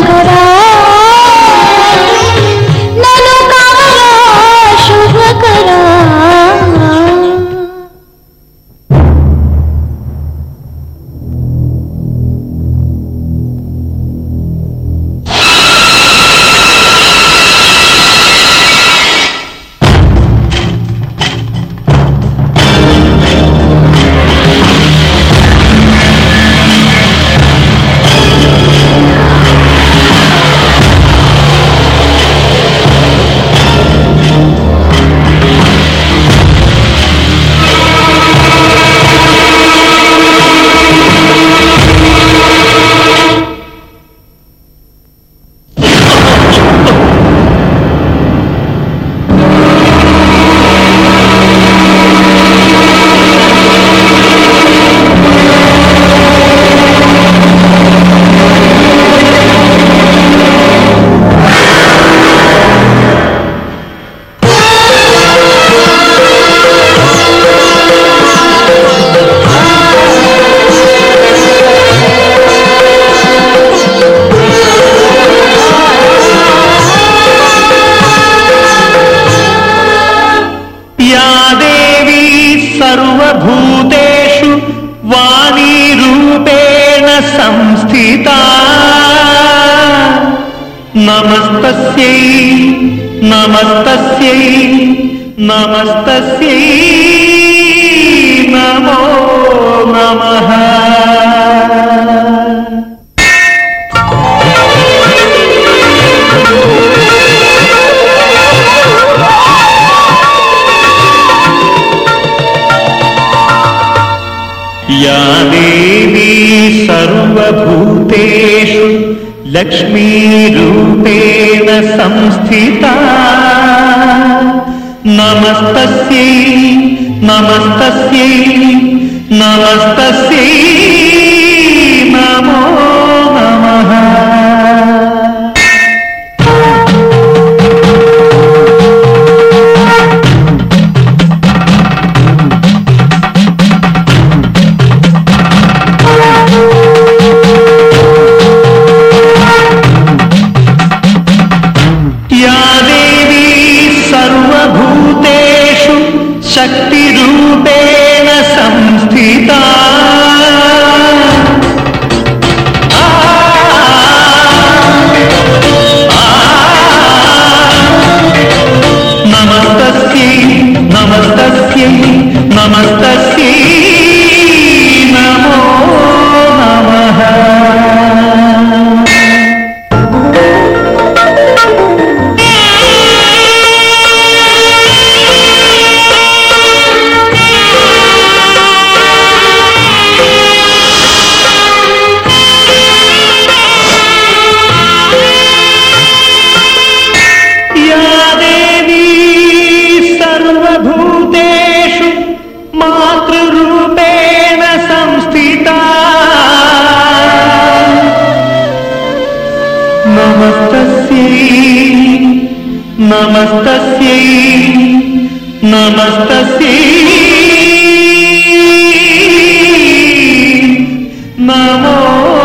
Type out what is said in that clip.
ধরা नमस्तस्यै नमस्तस्यै नमस्तस्यै नमो नमः। या लक्ष्मीरूपेण संस्थिता। नमस्तस्यै नमस्तस्यै नमस्तस्यै। भूतेषु मातृरूपेण संस्थिता। नमस्तस्यै नमस्तस्यै नमस्तस्यै। नमो